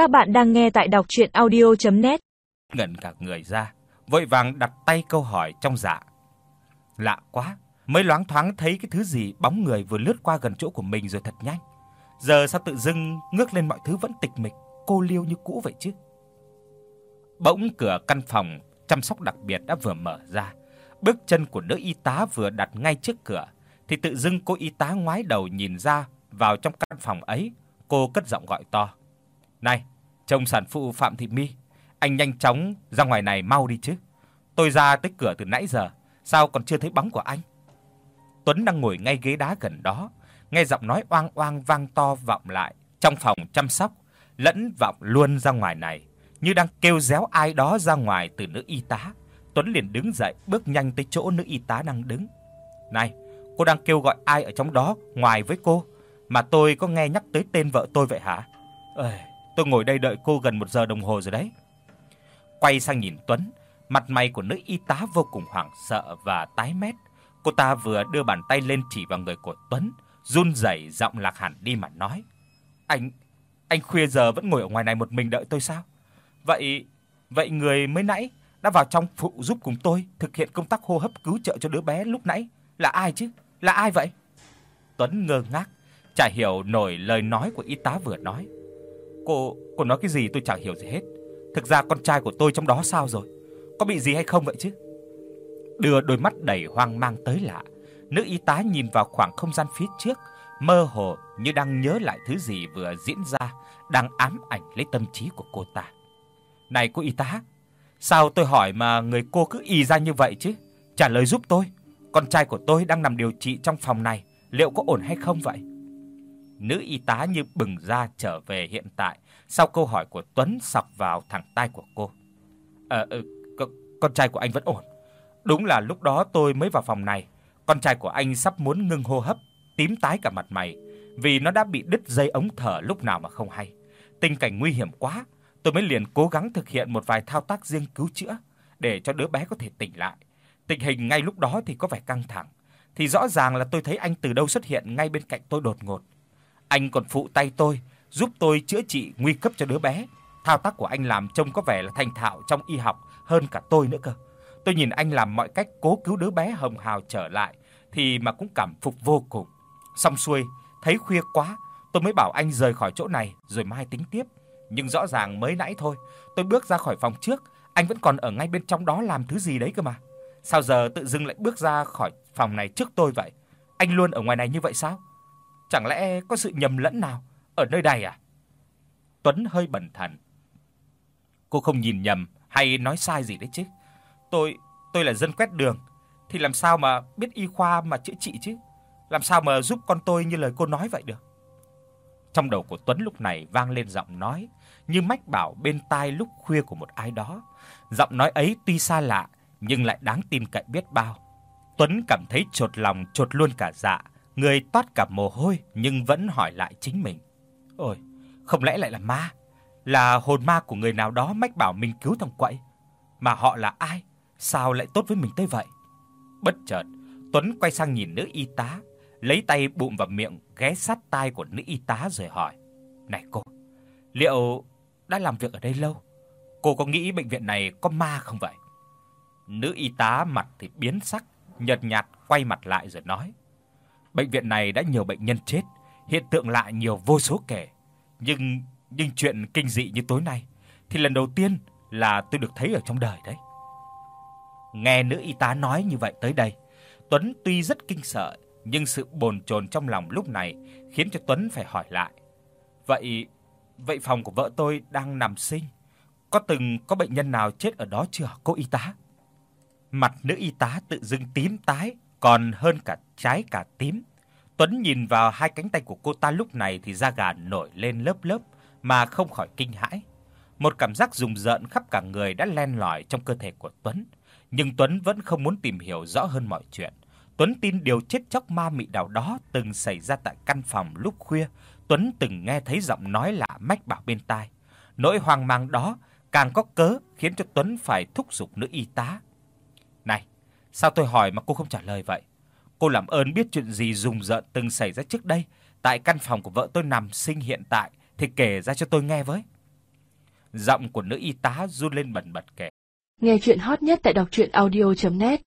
Các bạn đang nghe tại đọc audio net Ngẩn cả người ra, vội vàng đặt tay câu hỏi trong dạ. Lạ quá, mới loáng thoáng thấy cái thứ gì bóng người vừa lướt qua gần chỗ của mình rồi thật nhanh. Giờ sao tự dưng ngước lên mọi thứ vẫn tịch mịch, cô liêu như cũ vậy chứ? Bỗng cửa căn phòng chăm sóc đặc biệt đã vừa mở ra. Bước chân của nữ y tá vừa đặt ngay trước cửa thì tự dưng cô y tá ngoái đầu nhìn ra vào trong căn phòng ấy, cô cất giọng gọi to. "Này, chồng sản phụ Phạm Thị Mi, anh nhanh chóng ra ngoài này mau đi chứ. Tôi ra tới cửa từ nãy giờ, sao còn chưa thấy bóng của anh?" Tuấn đang ngồi ngay ghế đá gần đó, nghe giọng nói oang oang vang to vọng lại trong phòng chăm sóc, lẫn vọng luôn ra ngoài này, như đang kêu réo ai đó ra ngoài từ nữ y tá. Tuấn liền đứng dậy, bước nhanh tới chỗ nữ y tá đang đứng. "Này, cô đang kêu gọi ai ở trong đó ngoài với cô mà tôi có nghe nhắc tới tên vợ tôi vậy hả?" "Ơi, tôi ngồi đây đợi cô gần một giờ đồng hồ rồi đấy." Quay sang nhìn Tuấn, mặt mày của nữ y tá vô cùng hoảng sợ và tái mét. Cô ta vừa đưa bàn tay lên chỉ vào người của Tuấn, run rẩy giọng lạc hẳn đi mà nói: "Anh anh khuya giờ vẫn ngồi ở ngoài này một mình đợi tôi sao? Vậy vậy người mới nãy đã vào trong phụ giúp cùng tôi thực hiện công tác hô hấp cứu trợ cho đứa bé lúc nãy là ai chứ? Là ai vậy?" Tuấn ngơ ngác, chả hiểu nổi lời nói của y tá vừa nói. "Cô cô nói cái gì tôi chẳng hiểu gì hết. Thực ra con trai của tôi trong đó sao rồi? Có bị gì hay không vậy chứ?" Đưa đôi mắt đầy hoang mang tới lạ, nữ y tá nhìn vào khoảng không gian phía trước, mơ hồ như đang nhớ lại thứ gì vừa diễn ra, đang ám ảnh lấy tâm trí của cô ta. "Này cô y tá, sao tôi hỏi mà người cô cứ ì ra như vậy chứ? Trả lời giúp tôi, con trai của tôi đang nằm điều trị trong phòng này, liệu có ổn hay không vậy?" Nữ y tá như bừng ra trở về hiện tại, sau câu hỏi của Tuấn sọc vào thẳng tai của cô. "Ờ ừ, con, con trai của anh vẫn ổn. Đúng là lúc đó tôi mới vào phòng này, con trai của anh sắp muốn ngưng hô hấp, tím tái cả mặt mày, vì nó đã bị đứt dây ống thở lúc nào mà không hay. Tình cảnh nguy hiểm quá, tôi mới liền cố gắng thực hiện một vài thao tác riêng cứu chữa để cho đứa bé có thể tỉnh lại. Tình hình ngay lúc đó thì có vẻ căng thẳng, thì rõ ràng là tôi thấy anh từ đâu xuất hiện ngay bên cạnh tôi đột ngột. Anh còn phụ tay tôi, giúp tôi chữa trị nguy cấp cho đứa bé. Thao tác của anh làm trông có vẻ là thành thạo trong y học hơn cả tôi nữa cơ. Tôi nhìn anh làm mọi cách cố cứu đứa bé hồng hào trở lại thì mà cũng cảm phục vô cùng. Xong xuôi, thấy khuya quá, tôi mới bảo anh rời khỏi chỗ này rồi mai tính tiếp. Nhưng rõ ràng mới nãy thôi, tôi bước ra khỏi phòng trước, anh vẫn còn ở ngay bên trong đó làm thứ gì đấy cơ mà. Sao giờ tự dưng lại bước ra khỏi phòng này trước tôi vậy? Anh luôn ở ngoài này như vậy sao? Chẳng lẽ có sự nhầm lẫn nào ở nơi đây à? Tuấn hơi bần thần. Cô không nhìn nhầm hay nói sai gì đấy chứ? Tôi tôi là dân quét đường thì làm sao mà biết y khoa mà chữa trị chứ? Làm sao mà giúp con tôi như lời cô nói vậy được? Trong đầu của Tuấn lúc này vang lên giọng nói như mách bảo bên tai lúc khuya của một ai đó. Giọng nói ấy tuy xa lạ nhưng lại đáng tin cậy biết bao. Tuấn cảm thấy chột lòng chột luôn cả dạ, người toát cả mồ hôi nhưng vẫn hỏi lại chính mình. Ôi, không lẽ lại là ma? Là hồn ma của người nào đó mách bảo mình cứu thằng quậy? Mà họ là ai? Sao lại tốt với mình tới vậy? Bất chợt, Tuấn quay sang nhìn nữ y tá, lấy tay bụm vào miệng ghé sát tai của nữ y tá rồi hỏi: "Này cô, liệu đã làm việc ở đây lâu, cô có nghĩ bệnh viện này có ma không vậy?" Nữ y tá mặt thì biến sắc, nhợt nhạt quay mặt lại rồi nói: "Bệnh viện này đã nhiều bệnh nhân chết, hiện tượng lạ nhiều vô số kể, nhưng nhưng chuyện kinh dị như tối nay thì lần đầu tiên là tôi được thấy ở trong đời đấy." Nghe nữ y tá nói như vậy tới đây, Tuấn tuy rất kinh sợ, nhưng sự bồn chồn trong lòng lúc này khiến cho Tuấn phải hỏi lại. Vậy vậy phòng của vợ tôi đang nằm sinh, có từng có bệnh nhân nào chết ở đó chưa cô y tá? Mặt nữ y tá tự dưng tím tái, còn hơn cả trái cả tím. Tuấn nhìn vào hai cánh tay của cô ta lúc này thì da gà nổi lên lớp lớp mà không khỏi kinh hãi. Một cảm giác rùng rợn khắp cả người đã len lỏi trong cơ thể của Tuấn nhưng Tuấn vẫn không muốn tìm hiểu rõ hơn mọi chuyện. Tuấn tin điều chết chóc ma mị nào đó từng xảy ra tại căn phòng lúc khuya, Tuấn từng nghe thấy giọng nói lạ mách bảo bên tai. Nỗi hoang mang đó càng có cớ khiến cho Tuấn phải thúc giục nữ y tá. Sao tôi hỏi mà cô không trả lời vậy? Cô làm ơn biết chuyện gì rùng rợn từng xảy ra trước đây tại căn phòng của vợ tôi nằm sinh hiện tại, thì kể ra cho tôi nghe với." Giọng của nữ y tá run lên bần bật kể. Nghe truyện hot nhất tại doctruyenaudio.net